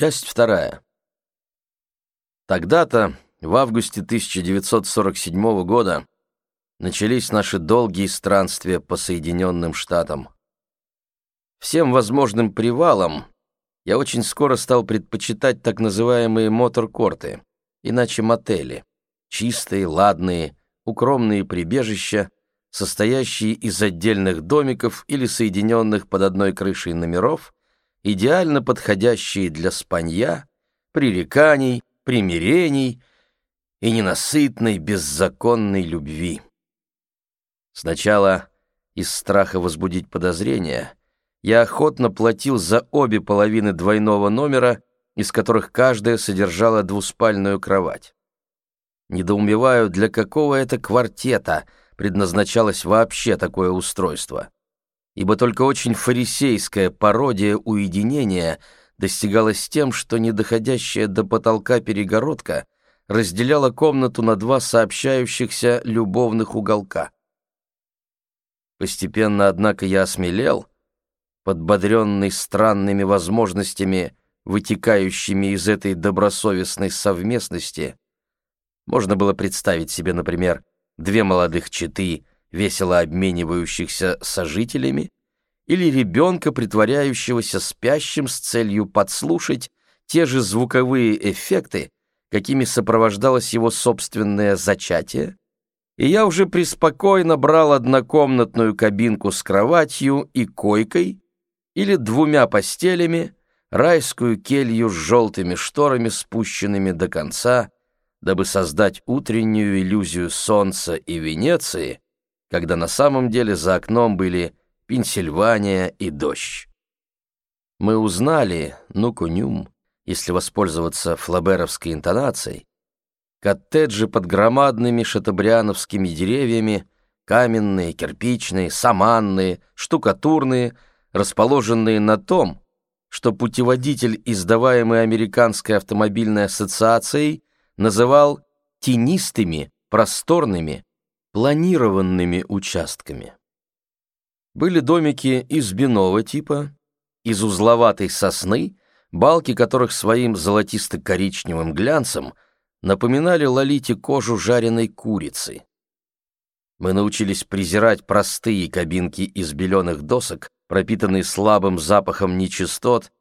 Часть вторая. Тогда-то, в августе 1947 года, начались наши долгие странствия по Соединенным Штатам. Всем возможным привалам я очень скоро стал предпочитать так называемые моторкорты, иначе мотели, чистые, ладные, укромные прибежища, состоящие из отдельных домиков или соединенных под одной крышей номеров, идеально подходящие для спанья, пререканий, примирений и ненасытной беззаконной любви. Сначала из страха возбудить подозрения я охотно платил за обе половины двойного номера, из которых каждая содержала двуспальную кровать. Недоумеваю, для какого это квартета предназначалось вообще такое устройство ибо только очень фарисейская пародия уединения достигалась тем, что недоходящая до потолка перегородка разделяла комнату на два сообщающихся любовных уголка. Постепенно, однако, я осмелел, подбодренный странными возможностями, вытекающими из этой добросовестной совместности. Можно было представить себе, например, две молодых четы, весело обменивающихся сожителями, или ребенка, притворяющегося спящим с целью подслушать те же звуковые эффекты, какими сопровождалось его собственное зачатие, и я уже преспокойно брал однокомнатную кабинку с кроватью и койкой или двумя постелями, райскую келью с желтыми шторами, спущенными до конца, дабы создать утреннюю иллюзию солнца и Венеции, когда на самом деле за окном были Пенсильвания и дождь. Мы узнали, ну кунюм, если воспользоваться флаберовской интонацией, коттеджи под громадными шатабриановскими деревьями, каменные, кирпичные, саманные, штукатурные, расположенные на том, что путеводитель, издаваемый Американской автомобильной ассоциацией, называл тенистыми, просторными, планированными участками. Были домики из биного типа, из узловатой сосны, балки которых своим золотисто-коричневым глянцем напоминали Лолите кожу жареной курицы. Мы научились презирать простые кабинки из беленых досок, пропитанные слабым запахом нечистот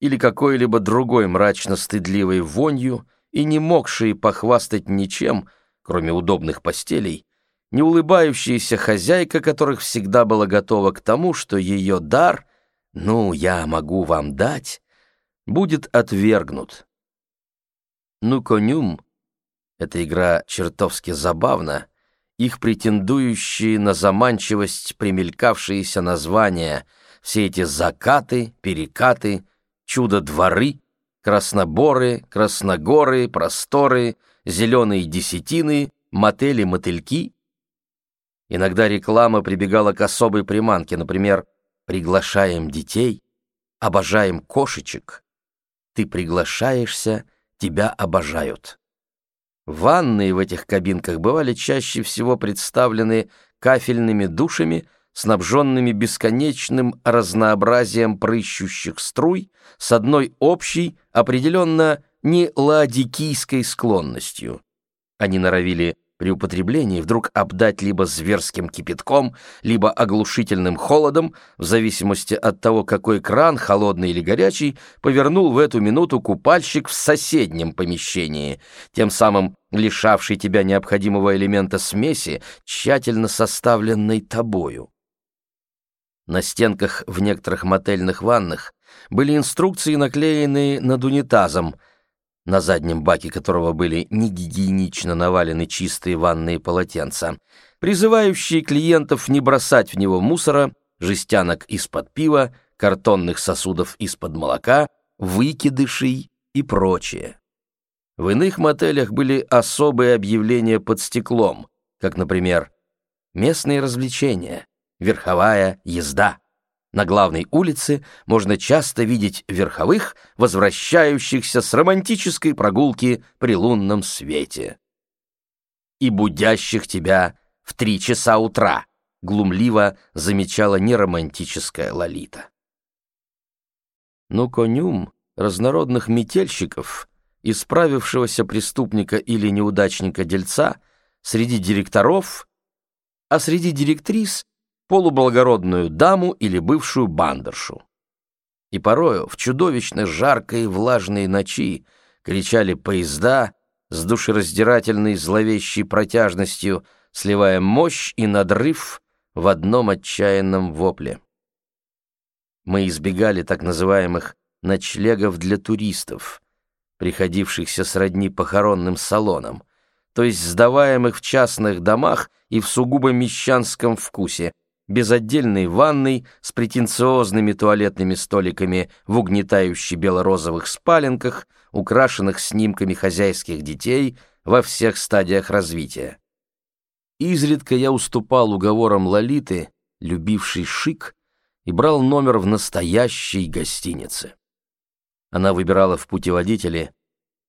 или какой-либо другой мрачно-стыдливой вонью и не могшие похвастать ничем, кроме удобных постелей, не улыбающаяся хозяйка, которых всегда была готова к тому, что ее дар, ну, я могу вам дать, будет отвергнут. Ну, конюм, эта игра чертовски забавна, их претендующие на заманчивость примелькавшиеся названия, все эти закаты, перекаты, чудо-дворы, красноборы, красногоры, просторы, зеленые десятины, мотели-мотыльки Иногда реклама прибегала к особой приманке, например, «Приглашаем детей», «Обожаем кошечек», «Ты приглашаешься», «Тебя обожают». Ванные в этих кабинках бывали чаще всего представлены кафельными душами, снабженными бесконечным разнообразием прыщущих струй с одной общей, определенно не ладикийской склонностью. Они норовили при употреблении вдруг обдать либо зверским кипятком, либо оглушительным холодом, в зависимости от того, какой кран, холодный или горячий, повернул в эту минуту купальщик в соседнем помещении, тем самым лишавший тебя необходимого элемента смеси, тщательно составленной тобою. На стенках в некоторых мотельных ваннах были инструкции, наклеенные над унитазом — на заднем баке которого были негигиенично навалены чистые ванные полотенца, призывающие клиентов не бросать в него мусора, жестянок из-под пива, картонных сосудов из-под молока, выкидышей и прочее. В иных мотелях были особые объявления под стеклом, как, например, «Местные развлечения», «Верховая езда», на главной улице можно часто видеть верховых, возвращающихся с романтической прогулки при лунном свете. И будящих тебя в три часа утра, глумливо замечала неромантическая Лолита. Ну, конюм, разнородных метельщиков, исправившегося преступника или неудачника-дельца, среди директоров, а среди директрис — полублагородную даму или бывшую бандершу. И порою в чудовищно жаркой и влажной ночи кричали поезда с душераздирательной зловещей протяжностью, сливая мощь и надрыв в одном отчаянном вопле. Мы избегали так называемых ночлегов для туристов, приходившихся сродни похоронным салонам, то есть сдаваемых в частных домах и в сугубо мещанском вкусе, без отдельной ванной, с претенциозными туалетными столиками в угнетающих бело-розовых спаленках, украшенных снимками хозяйских детей во всех стадиях развития. Изредка я уступал уговорам Лолиты, любившей шик, и брал номер в настоящей гостинице. Она выбирала в путеводителе,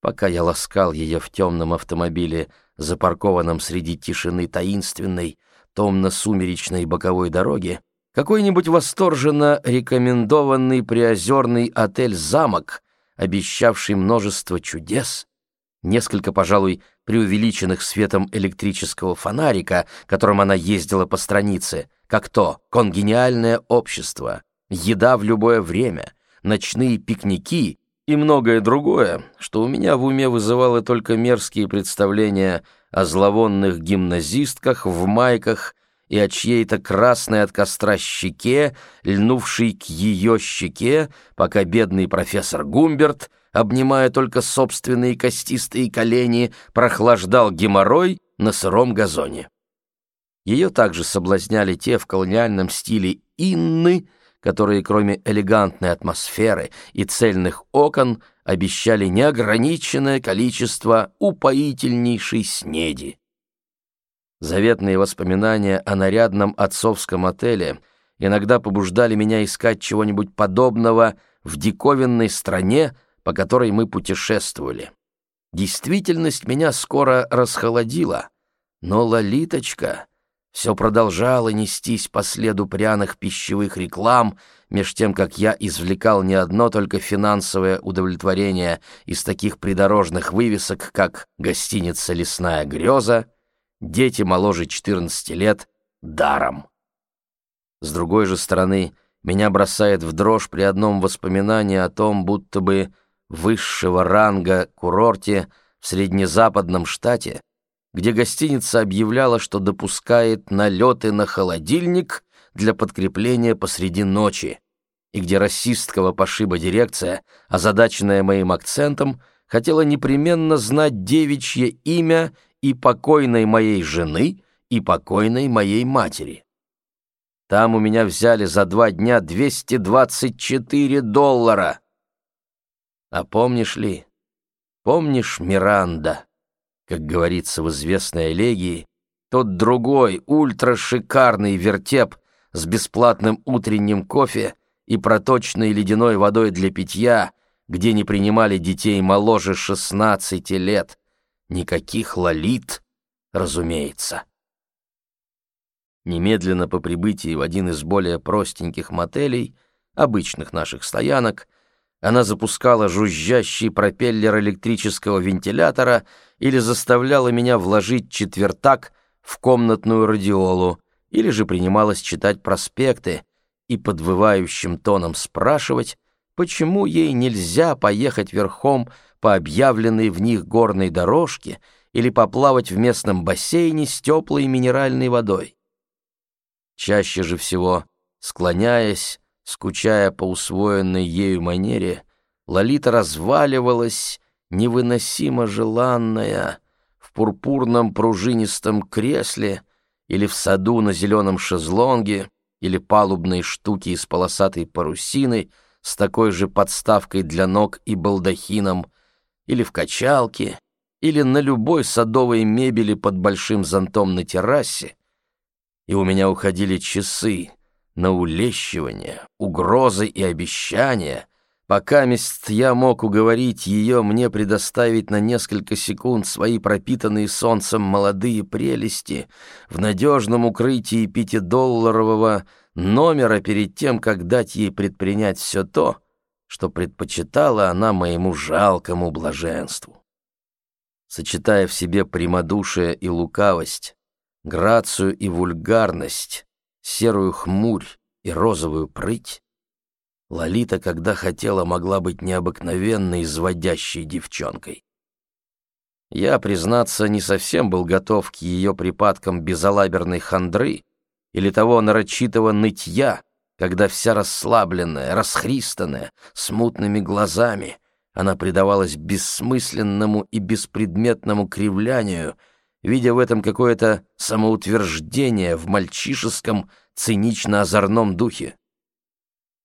пока я ласкал ее в темном автомобиле, запаркованном среди тишины таинственной, томно-сумеречной боковой дороги, какой-нибудь восторженно рекомендованный приозерный отель «Замок», обещавший множество чудес, несколько, пожалуй, преувеличенных светом электрического фонарика, которым она ездила по странице, как то конгениальное общество, еда в любое время, ночные пикники и многое другое, что у меня в уме вызывало только мерзкие представления о зловонных гимназистках в майках и о чьей-то красной от костра щеке, льнувшей к ее щеке, пока бедный профессор Гумберт, обнимая только собственные костистые колени, прохлаждал геморрой на сыром газоне. Ее также соблазняли те в колониальном стиле инны, которые кроме элегантной атмосферы и цельных окон обещали неограниченное количество упоительнейшей снеди. Заветные воспоминания о нарядном отцовском отеле иногда побуждали меня искать чего-нибудь подобного в диковинной стране, по которой мы путешествовали. Действительность меня скоро расхолодила, но Лолиточка все продолжало нестись по следу пряных пищевых реклам, меж тем, как я извлекал не одно только финансовое удовлетворение из таких придорожных вывесок, как «Гостиница «Лесная греза», «Дети моложе 14 лет» даром. С другой же стороны, меня бросает в дрожь при одном воспоминании о том, будто бы высшего ранга курорте в среднезападном штате где гостиница объявляла, что допускает налеты на холодильник для подкрепления посреди ночи, и где расистского пошиба дирекция, озадаченная моим акцентом, хотела непременно знать девичье имя и покойной моей жены, и покойной моей матери. Там у меня взяли за два дня 224 доллара. А помнишь ли, помнишь Миранда? как говорится в известной элегии, тот другой ультрашикарный вертеп с бесплатным утренним кофе и проточной ледяной водой для питья, где не принимали детей моложе 16 лет. Никаких лолит, разумеется. Немедленно по прибытии в один из более простеньких мотелей, обычных наших стоянок, она запускала жужжащий пропеллер электрического вентилятора или заставляла меня вложить четвертак в комнатную радиолу, или же принималась читать проспекты и подвывающим тоном спрашивать, почему ей нельзя поехать верхом по объявленной в них горной дорожке или поплавать в местном бассейне с теплой минеральной водой. Чаще же всего, склоняясь, Скучая по усвоенной ею манере, Лолита разваливалась, невыносимо желанная, в пурпурном пружинистом кресле или в саду на зеленом шезлонге, или палубной штуке из полосатой парусины с такой же подставкой для ног и балдахином, или в качалке, или на любой садовой мебели под большим зонтом на террасе, и у меня уходили часы, на улещивание, угрозы и обещания, пока мест я мог уговорить ее мне предоставить на несколько секунд свои пропитанные солнцем молодые прелести в надежном укрытии пятидолларового номера перед тем, как дать ей предпринять все то, что предпочитала она моему жалкому блаженству. Сочетая в себе прямодушие и лукавость, грацию и вульгарность, серую хмурь и розовую прыть, Лолита, когда хотела, могла быть необыкновенной изводящей девчонкой. Я, признаться, не совсем был готов к ее припадкам безалаберной хандры или того нарочитого нытья, когда вся расслабленная, расхристанная, с мутными глазами, она предавалась бессмысленному и беспредметному кривлянию, видя в этом какое-то самоутверждение в мальчишеском, цинично-озорном духе.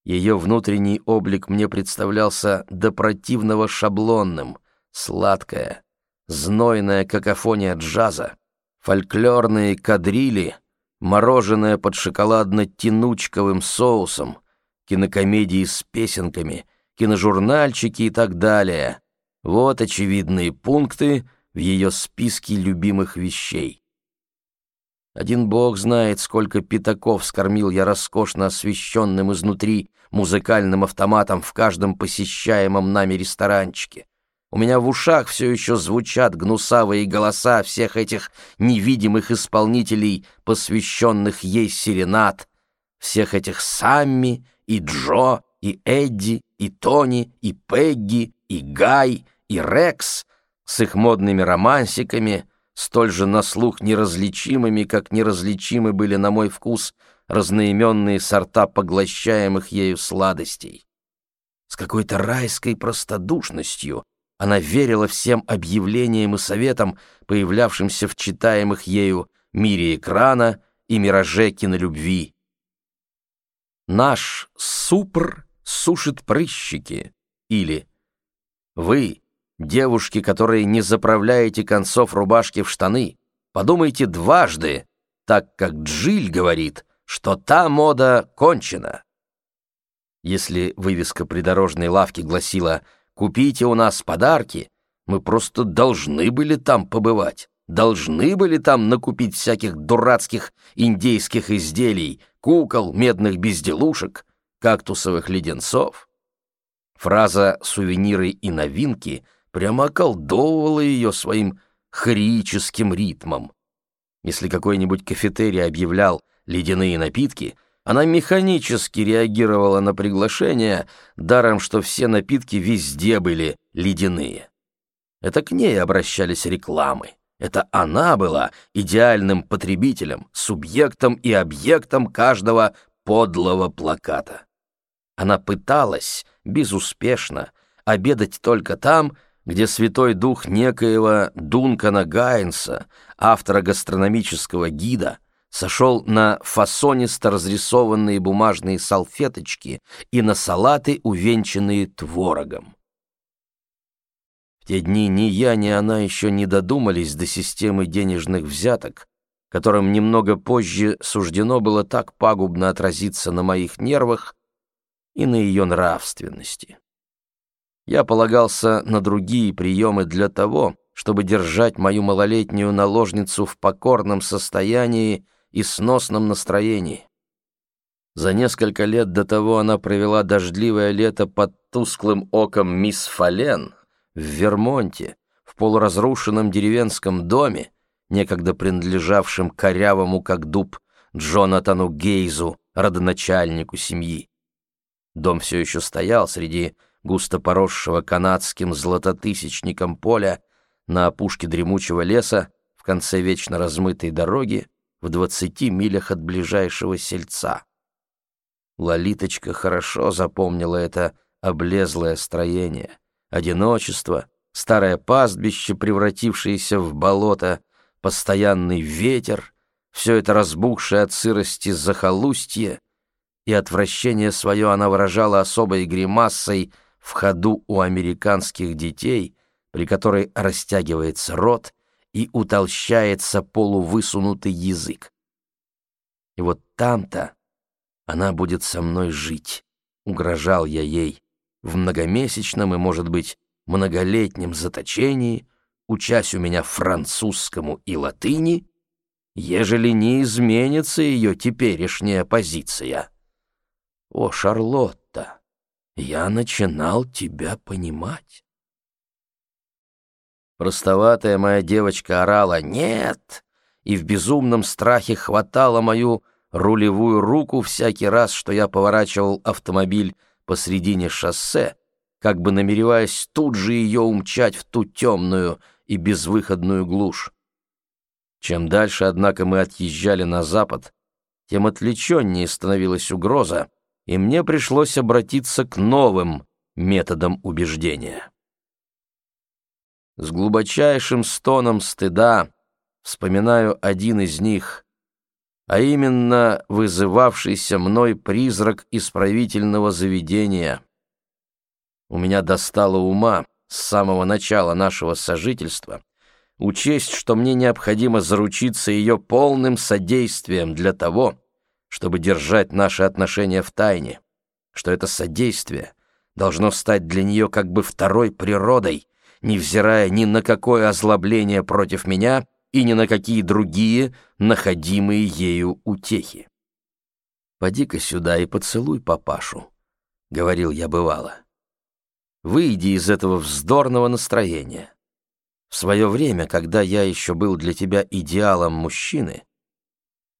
Ее внутренний облик мне представлялся до противного шаблонным, сладкая, знойная какофония джаза, фольклорные кадрили, мороженое под шоколадно-тянучковым соусом, кинокомедии с песенками, киножурнальчики и так далее. Вот очевидные пункты в ее списке любимых вещей. Один бог знает, сколько пятаков скормил я роскошно освещенным изнутри музыкальным автоматом в каждом посещаемом нами ресторанчике. У меня в ушах все еще звучат гнусавые голоса всех этих невидимых исполнителей, посвященных ей серенад, всех этих Самми и Джо, и Эдди, и Тони, и Пегги, и Гай, и Рекс с их модными романсиками, столь же на слух неразличимыми, как неразличимы были на мой вкус разноименные сорта поглощаемых ею сладостей. С какой-то райской простодушностью она верила всем объявлениям и советам, появлявшимся в читаемых ею мире экрана и мираже кинолюбви. «Наш супр сушит прыщики» или «Вы, девушки, которые не заправляете концов рубашки в штаны, подумайте дважды, так как Джиль говорит, что та мода кончена». Если вывеска придорожной лавки гласила «Вы, Купите у нас подарки, мы просто должны были там побывать, должны были там накупить всяких дурацких индейских изделий, кукол, медных безделушек, кактусовых леденцов. Фраза «сувениры и новинки» прямо околдовывала ее своим хорическим ритмом. Если какой-нибудь кафетерий объявлял «ледяные напитки», она механически реагировала на приглашение, даром что все напитки везде были ледяные. Это к ней обращались рекламы. Это она была идеальным потребителем, субъектом и объектом каждого подлого плаката. Она пыталась, безуспешно, обедать только там, где святой дух некоего Дункана Гайнса, автора гастрономического гида, сошел на фасонисто разрисованные бумажные салфеточки и на салаты, увенчанные творогом. В те дни ни я, ни она еще не додумались до системы денежных взяток, которым немного позже суждено было так пагубно отразиться на моих нервах и на ее нравственности. Я полагался на другие приемы для того, чтобы держать мою малолетнюю наложницу в покорном состоянии и сносном настроении. За несколько лет до того она провела дождливое лето под тусклым оком мисс Фален в Вермонте, в полуразрушенном деревенском доме, некогда принадлежавшем корявому как дуб Джонатану Гейзу, родоначальнику семьи. Дом все еще стоял среди густо поросшего канадским златотысячником поля на опушке дремучего леса в конце вечно размытой дороги, в двадцати милях от ближайшего сельца. Лолиточка хорошо запомнила это облезлое строение. Одиночество, старое пастбище, превратившееся в болото, постоянный ветер, все это разбухшее от сырости захолустье, и отвращение свое она выражала особой гримасой в ходу у американских детей, при которой растягивается рот и утолщается полувысунутый язык. И вот там-то она будет со мной жить, угрожал я ей, в многомесячном и, может быть, многолетнем заточении, учась у меня французскому и латыни, ежели не изменится ее теперешняя позиция. О, Шарлотта, я начинал тебя понимать. Простоватая моя девочка орала «Нет!» и в безумном страхе хватала мою рулевую руку всякий раз, что я поворачивал автомобиль посредине шоссе, как бы намереваясь тут же ее умчать в ту темную и безвыходную глушь. Чем дальше, однако, мы отъезжали на запад, тем отвлеченнее становилась угроза, и мне пришлось обратиться к новым методам убеждения. С глубочайшим стоном стыда вспоминаю один из них, а именно вызывавшийся мной призрак исправительного заведения. У меня достало ума с самого начала нашего сожительства учесть, что мне необходимо заручиться ее полным содействием для того, чтобы держать наши отношения в тайне, что это содействие должно стать для нее как бы второй природой, невзирая ни на какое озлобление против меня и ни на какие другие находимые ею утехи. «Поди-ка сюда и поцелуй папашу», — говорил я бывало. «Выйди из этого вздорного настроения. В свое время, когда я еще был для тебя идеалом мужчины,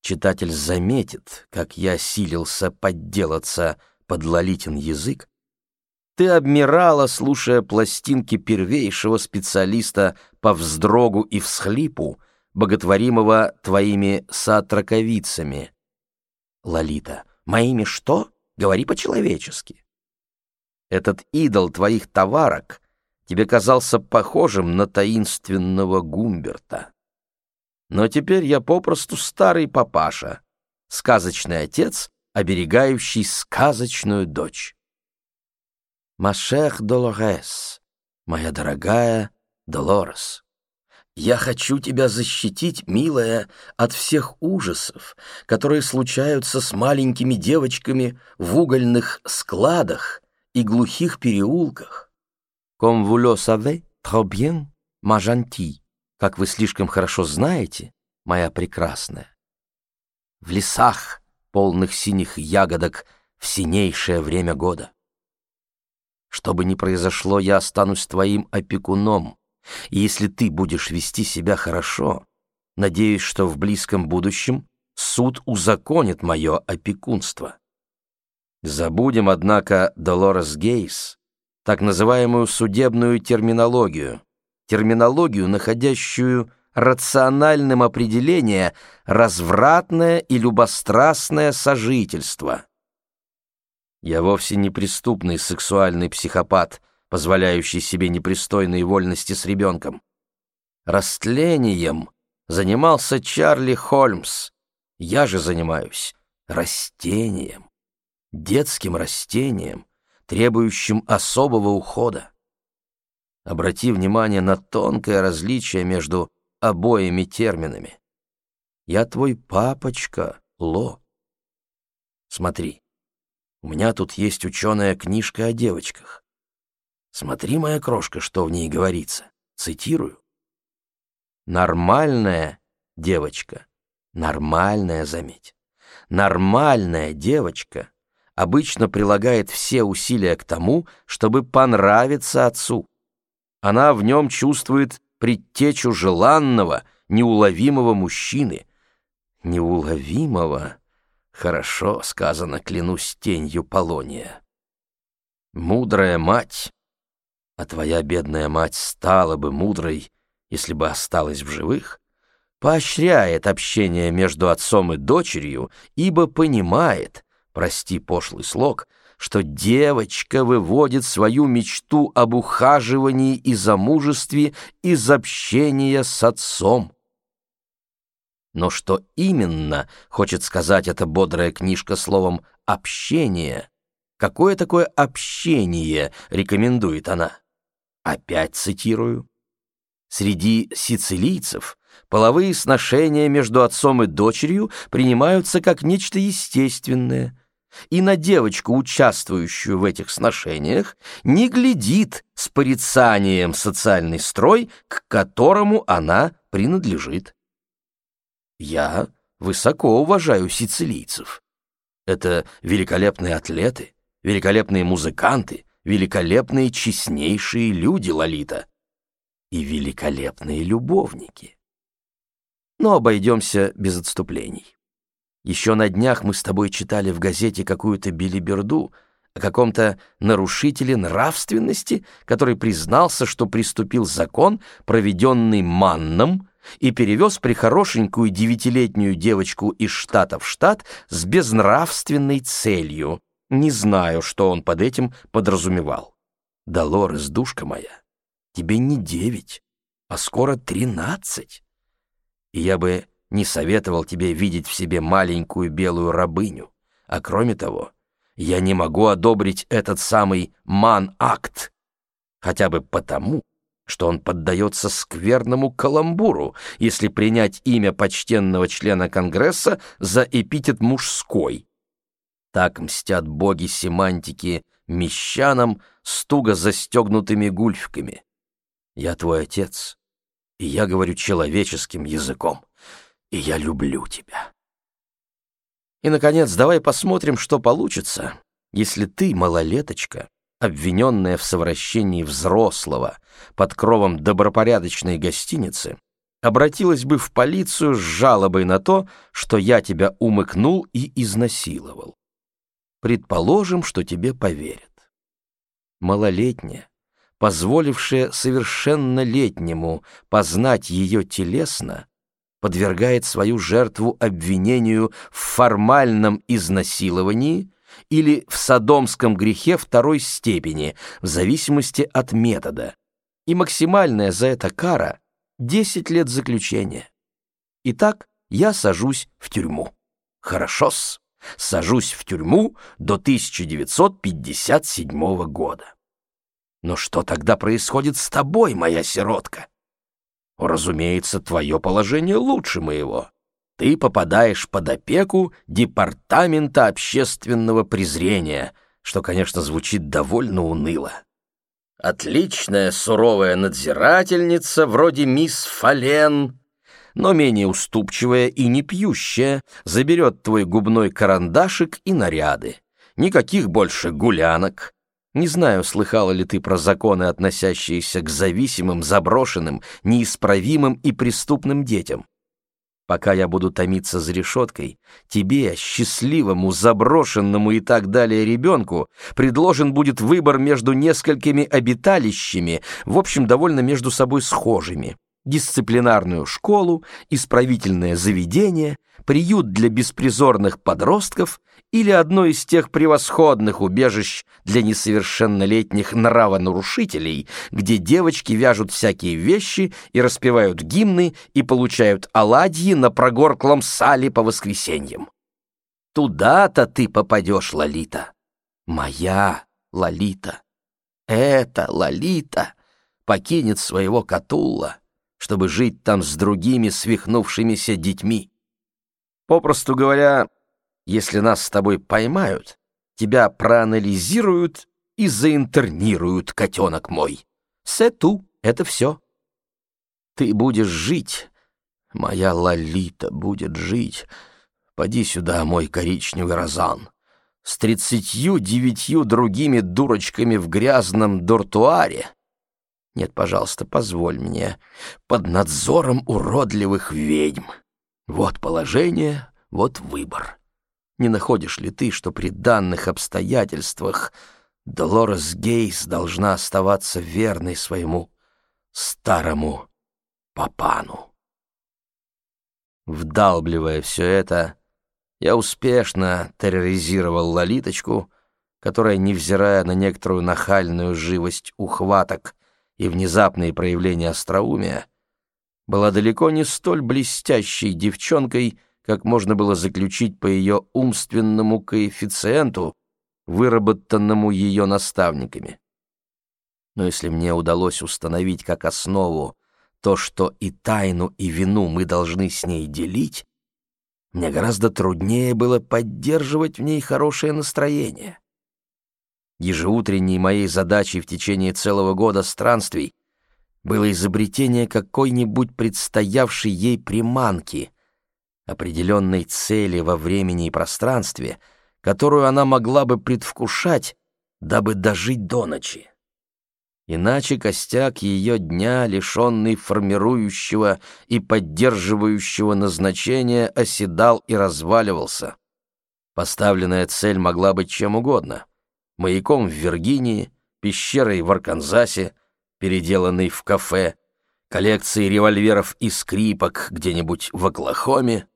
читатель заметит, как я силился подделаться под лолитин язык, ты обмирала, слушая пластинки первейшего специалиста по вздрогу и всхлипу, боготворимого твоими сатраковицами. Лолита, моими что? Говори по-человечески. Этот идол твоих товарок тебе казался похожим на таинственного Гумберта. Но теперь я попросту старый папаша, сказочный отец, оберегающий сказочную дочь. Машех Долорес, моя дорогая Долорес. Я хочу тебя защитить, милая, от всех ужасов, которые случаются с маленькими девочками в угольных складах и глухих переулках. Comme vous le savez, trop bien, ma gentille как вы слишком хорошо знаете, моя прекрасная. В лесах, полных синих ягодок, в синейшее время года. Что бы ни произошло, я останусь твоим опекуном, и если ты будешь вести себя хорошо, надеюсь, что в близком будущем суд узаконит мое опекунство. Забудем, однако, Долорес Гейс, так называемую судебную терминологию, терминологию, находящую рациональным определение развратное и любострастное сожительство. Я вовсе не преступный сексуальный психопат, позволяющий себе непристойные вольности с ребенком. Растлением занимался Чарли Холмс. Я же занимаюсь растением, детским растением, требующим особого ухода. Обрати внимание на тонкое различие между обоими терминами. Я твой папочка, Ло. Смотри, у меня тут есть ученая книжка о девочках. Смотри, моя крошка, что в ней говорится. Цитирую. Нормальная девочка, нормальная, заметь, нормальная девочка обычно прилагает все усилия к тому, чтобы понравиться отцу. Она в нем чувствует предтечу желанного, неуловимого мужчины. Неуловимого? Хорошо сказано, клянусь тенью Полония. Мудрая мать, а твоя бедная мать стала бы мудрой, если бы осталась в живых, поощряет общение между отцом и дочерью, ибо понимает, прости пошлый слог, что девочка выводит свою мечту об ухаживании и замужестве из общения с отцом. Но что именно хочет сказать эта бодрая книжка словом «общение»? Какое такое общение рекомендует она? Опять цитирую. Среди сицилийцев половые сношения между отцом и дочерью принимаются как нечто естественное – и на девочку, участвующую в этих сношениях, не глядит с порицанием социальный строй, к которому она принадлежит. Я высоко уважаю сицилийцев. Это великолепные атлеты, великолепные музыканты, великолепные честнейшие люди, Лолита, и великолепные любовники. Но обойдемся без отступлений. Еще на днях мы с тобой читали в газете какую-то билиберду о каком-то нарушителе нравственности, который признался, что приступил закон, проведенный Манном, и перевез прихорошенькую девятилетнюю девочку из штата в штат с безнравственной целью. Не знаю, что он под этим подразумевал. Долорес, душка моя, тебе не девять, а скоро тринадцать. И я бы не советовал тебе видеть в себе маленькую белую рабыню. А кроме того, я не могу одобрить этот самый ман-акт, хотя бы потому, что он поддается скверному каламбуру, если принять имя почтенного члена Конгресса за эпитет мужской. Так мстят боги семантики мещанам с туго застегнутыми гульфками. Я твой отец, и я говорю человеческим языком, и я люблю тебя. И, наконец, давай посмотрим, что получится, если ты, малолеточка, обвиненная в совращении взрослого под кровом добропорядочной гостиницы, обратилась бы в полицию с жалобой на то, что я тебя умыкнул и изнасиловал. Предположим, что тебе поверят. Малолетняя, позволившая совершеннолетнему познать ее телесно, подвергает свою жертву обвинению в формальном изнасиловании или в садомском грехе второй степени, в зависимости от метода. И максимальная за это кара — 10 лет заключения. Итак, я сажусь в тюрьму. Хорошо-с, сажусь в тюрьму до 1957 года. Но что тогда происходит с тобой, моя сиротка? Разумеется, твое положение лучше моего. Ты попадаешь под опеку Департамента общественного презрения, что, конечно, звучит довольно уныло. Отличная суровая надзирательница, вроде мисс Фален, но менее уступчивая и не пьющая, заберет твой губной карандашик и наряды. Никаких больше гулянок, не знаю, слыхала ли ты про законы, относящиеся к зависимым, заброшенным, неисправимым и преступным детям. Пока я буду томиться за решеткой, тебе, счастливому, заброшенному и так далее ребенку, предложен будет выбор между несколькими обиталищами, в общем, довольно между собой схожими. Дисциплинарную школу, исправительное заведение, приют для беспризорных подростков — или одно из тех превосходных убежищ для несовершеннолетних нравонарушителей, где девочки вяжут всякие вещи и распевают гимны и получают оладьи на прогорклом сале по воскресеньям. Туда-то ты попадешь, Лолита. Моя Лолита. Эта Лолита покинет своего Катулла, чтобы жить там с другими свихнувшимися детьми. Попросту говоря, если нас с тобой поймают, тебя проанализируют и заинтернируют, котенок мой. Сету — это все. Ты будешь жить, моя Лолита будет жить. Поди сюда, мой коричневый розан. С тридцатью девятью другими дурочками в грязном дуртуаре. Нет, пожалуйста, позволь мне. Под надзором уродливых ведьм. Вот положение, вот выбор. Не находишь ли ты, что при данных обстоятельствах Долорес Гейс должна оставаться верной своему старому папану? Вдалбливая все это, я успешно терроризировал Лолиточку, которая, невзирая на некоторую нахальную живость ухваток и внезапные проявления остроумия, была далеко не столь блестящей девчонкой, как можно было заключить по ее умственному коэффициенту, выработанному ее наставниками. Но если мне удалось установить как основу то, что и тайну, и вину мы должны с ней делить, мне гораздо труднее было поддерживать в ней хорошее настроение. Ежеутренней моей задачей в течение целого года странствий было изобретение какой-нибудь предстоявшей ей приманки, определенной цели во времени и пространстве, которую она могла бы предвкушать, дабы дожить до ночи. Иначе костяк ее дня, лишенный формирующего и поддерживающего назначения, оседал и разваливался. Поставленная цель могла быть чем угодно. Маяком в Виргинии, пещерой в Арканзасе, переделанной в кафе, коллекцией револьверов и скрипок где-нибудь в Оклахоме,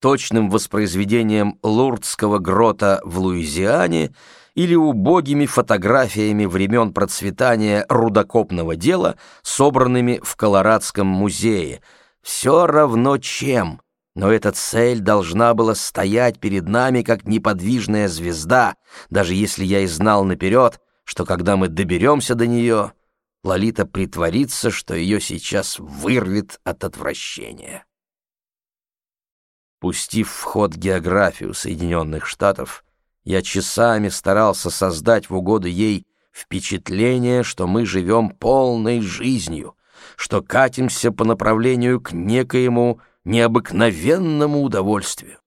точным воспроизведением Лурдского грота в Луизиане или убогими фотографиями времен процветания рудокопного дела, собранными в Колорадском музее. Все равно чем, но эта цель должна была стоять перед нами как неподвижная звезда, даже если я и знал наперед, что когда мы доберемся до нее, Лолита притворится, что ее сейчас вырвет от отвращения. Пустив в ход географию Соединенных Штатов, я часами старался создать в угоду ей впечатление, что мы живем полной жизнью, что катимся по направлению к некоему необыкновенному удовольствию.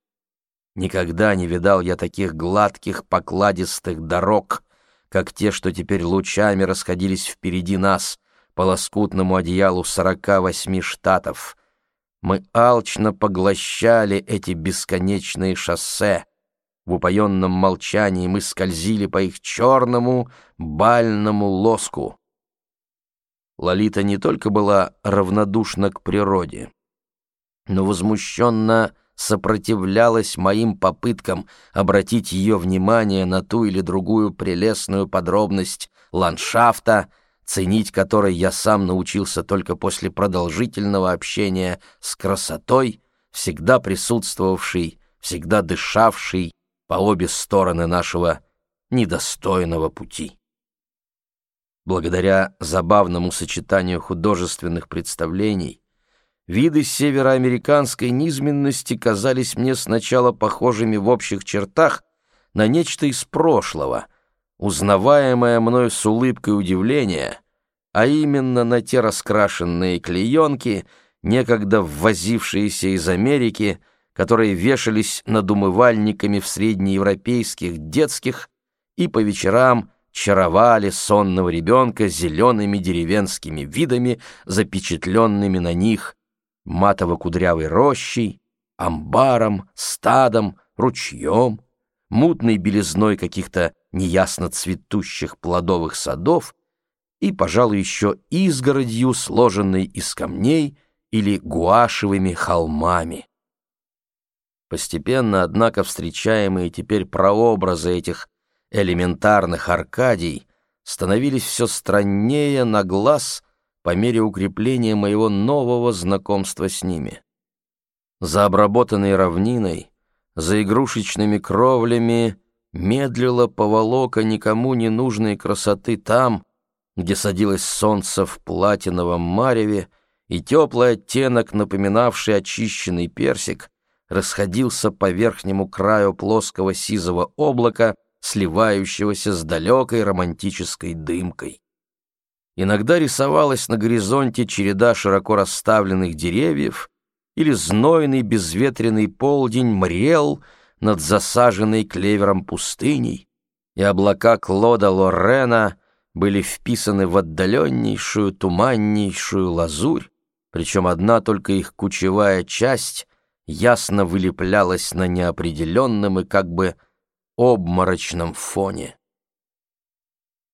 Никогда не видал я таких гладких покладистых дорог, как те, что теперь лучами расходились впереди нас по лоскутному одеялу сорока восьми штатов — мы алчно поглощали эти бесконечные шоссе. В упоенном молчании мы скользили по их черному бальному лоску. Лолита не только была равнодушна к природе, но возмущенно сопротивлялась моим попыткам обратить ее внимание на ту или другую прелестную подробность ландшафта — ценить который я сам научился только после продолжительного общения с красотой, всегда присутствовавшей, всегда дышавшей по обе стороны нашего недостойного пути. Благодаря забавному сочетанию художественных представлений, виды североамериканской низменности казались мне сначала похожими в общих чертах на нечто из прошлого — узнаваемое мною с улыбкой удивления, а именно на те раскрашенные клеенки, некогда ввозившиеся из Америки, которые вешались над умывальниками в среднеевропейских детских и по вечерам чаровали сонного ребенка зелеными деревенскими видами, запечатленными на них матово-кудрявой рощей, амбаром, стадом, ручьем, мутной белизной каких-то неясно цветущих плодовых садов и, пожалуй, еще изгородью, сложенной из камней или гуашевыми холмами. Постепенно, однако, встречаемые теперь прообразы этих элементарных аркадий становились все страннее на глаз по мере укрепления моего нового знакомства с ними. За обработанной равниной, за игрушечными кровлями медлила поволока никому не нужной красоты там, где садилось солнце в платиновом мареве, и теплый оттенок, напоминавший очищенный персик, расходился по верхнему краю плоского сизого облака, сливающегося с далекой романтической дымкой. Иногда рисовалась на горизонте череда широко расставленных деревьев, или знойный безветренный полдень мрел — над засаженной клевером пустыней, и облака Клода Лорена были вписаны в отдаленнейшую, туманнейшую лазурь, причем одна только их кучевая часть ясно вылеплялась на неопределенном и как бы обморочном фоне.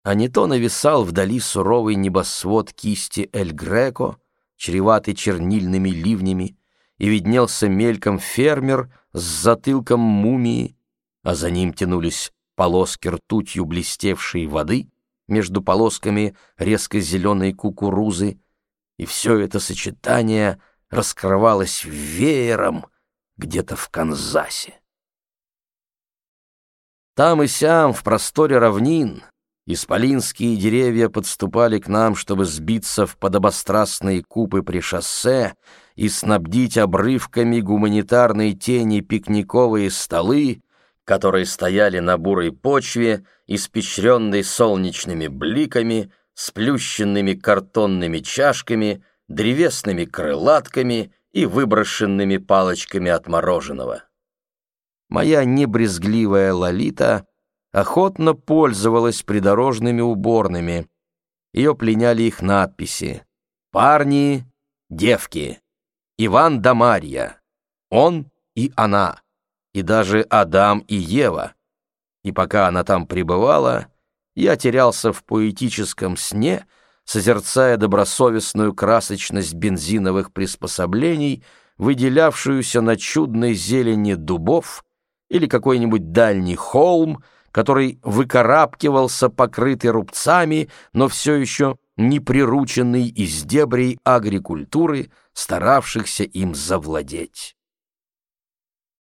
А не то нависал вдали суровый небосвод кисти Эль Греко, чреватый чернильными ливнями, и виднелся мельком фермер с затылком мумии, а за ним тянулись полоски ртутью блестевшей воды между полосками резко зеленой кукурузы, и все это сочетание раскрывалось веером где-то в Канзасе. Там и сям, в просторе равнин, исполинские деревья подступали к нам, чтобы сбиться в подобострастные купы при шоссе, и снабдить обрывками гуманитарной тени пикниковые столы, которые стояли на бурой почве, испещренной солнечными бликами, сплющенными картонными чашками, древесными крылатками и выброшенными палочками от мороженого. моя небрезгливая Лолита охотно пользовалась придорожными уборными. Ее пленяли их надписи «Парни, девки, Иван да Марья, он и она, и даже Адам и Ева». И пока она там пребывала, я терялся в поэтическом сне, созерцая добросовестную красочность бензиновых приспособлений, выделявшуюся на чудной зелени дубов или какой-нибудь дальний холм, который выкарабкивался, покрытый рубцами, но все еще не прирученный из дебрей агрикультуры, старавшихся им завладеть.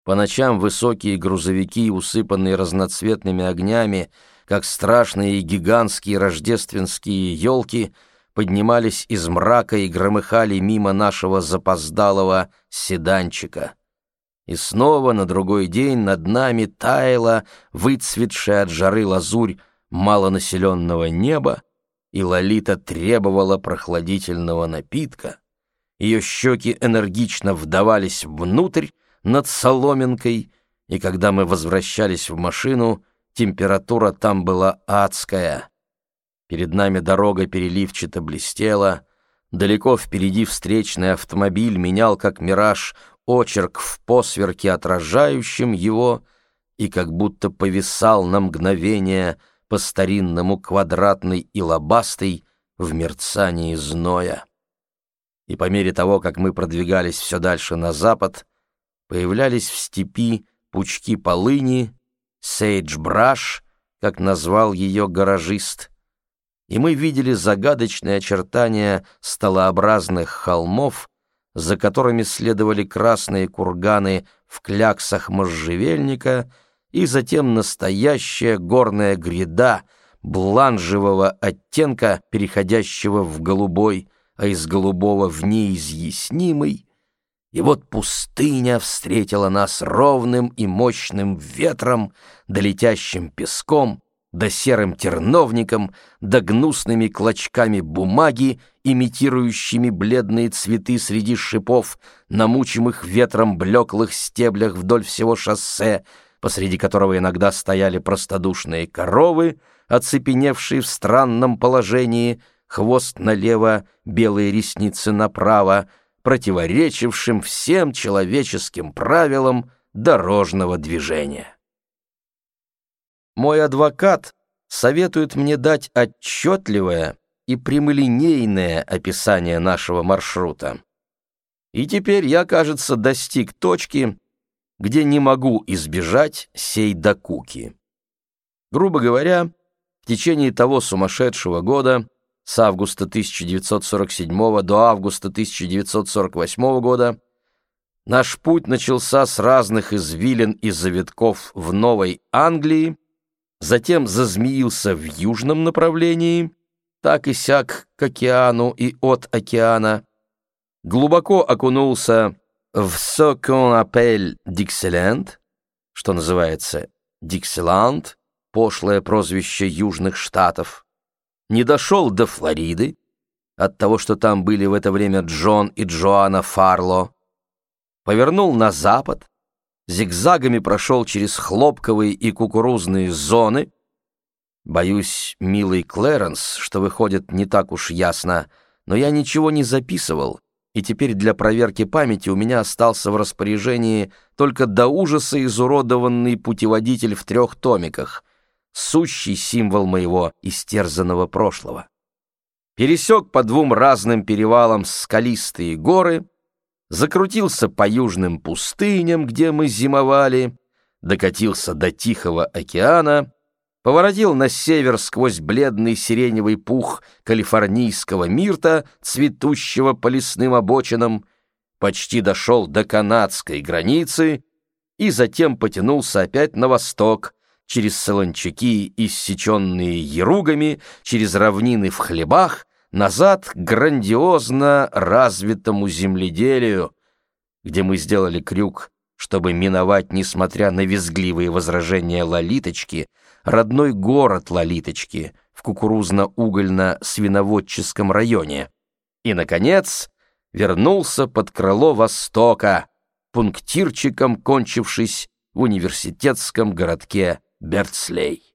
По ночам высокие грузовики, усыпанные разноцветными огнями, как страшные гигантские рождественские елки, поднимались из мрака и громыхали мимо нашего запоздалого седанчика. И снова на другой день над нами таяла выцветшая от жары лазурь малонаселенного неба, и Лолита требовала прохладительного напитка. Ее щеки энергично вдавались внутрь над соломинкой, и когда мы возвращались в машину, температура там была адская. Перед нами дорога переливчато блестела, далеко впереди встречный автомобиль менял, как мираж, очерк в посверке, отражающем его, и как будто повисал на мгновение по-старинному квадратный и лобастый в мерцании зноя. И по мере того, как мы продвигались все дальше на запад, появлялись в степи пучки полыни, сейдж-браш, как назвал ее гаражист, и мы видели загадочные очертания столообразных холмов, за которыми следовали красные курганы в кляксах можжевельника и затем настоящая горная гряда бланжевого оттенка, переходящего в голубой, а из голубого в неизъяснимый. И вот пустыня встретила нас ровным и мощным ветром, да летящим песком, да серым терновником, да гнусными клочками бумаги, имитирующими бледные цветы среди шипов, намучимых ветром блеклых стеблях вдоль всего шоссе, посреди которого иногда стояли простодушные коровы, оцепеневшие в странном положении, хвост налево, белые ресницы направо, противоречившим всем человеческим правилам дорожного движения. Мой адвокат советует мне дать отчетливое и прямолинейное описание нашего маршрута. И теперь я, кажется, достиг точки, где не могу избежать сей докуки. Грубо говоря, в течение того сумасшедшего года, с августа 1947 до августа 1948 года, наш путь начался с разных извилин и завитков в Новой Англии, затем зазмеился в южном направлении, так и сяк к океану и от океана, глубоко окунулся в «ce qu'on appelle Dixieland», что называется «Диксиланд», пошлое прозвище Южных Штатов, не дошел до Флориды, от того, что там были в это время Джон и Джоанна Фарло, повернул на запад, зигзагами прошел через хлопковые и кукурузные зоны. Боюсь, милый Клэренс, что выходит не так уж ясно, но я ничего не записывал, и теперь для проверки памяти у меня остался в распоряжении только до ужаса изуродованный путеводитель в трех томиках, сущий символ моего истерзанного прошлого. Пересек по двум разным перевалам скалистые горы — закрутился по южным пустыням, где мы зимовали, докатился до Тихого океана, поворотил на север сквозь бледный сиреневый пух калифорнийского мирта, цветущего по лесным обочинам, почти дошел до канадской границы и затем потянулся опять на восток, через солончаки, иссеченные еругами, через равнины в хлебах, назад к грандиозно развитому земледелию, где мы сделали крюк, чтобы миновать, несмотря на визгливые возражения Лолиточки, родной город Лолиточки в кукурузно-угольно-свиноводческом районе. И, наконец, вернулся под крыло Востока, пунктирчиком кончившись в университетском городке Берцлей.